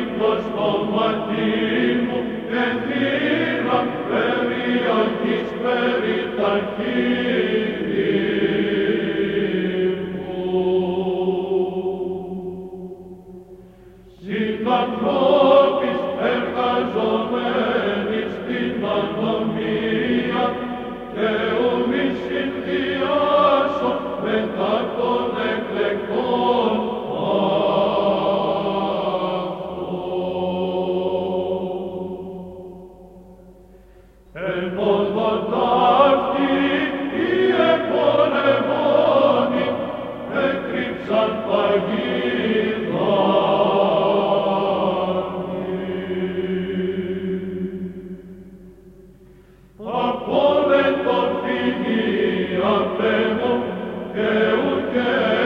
Limnos combattimum, et viram periantis peritacivimus. Sit ad tropis per casomenis dimandom mia, Deum iscin Dios, sapremo che urge.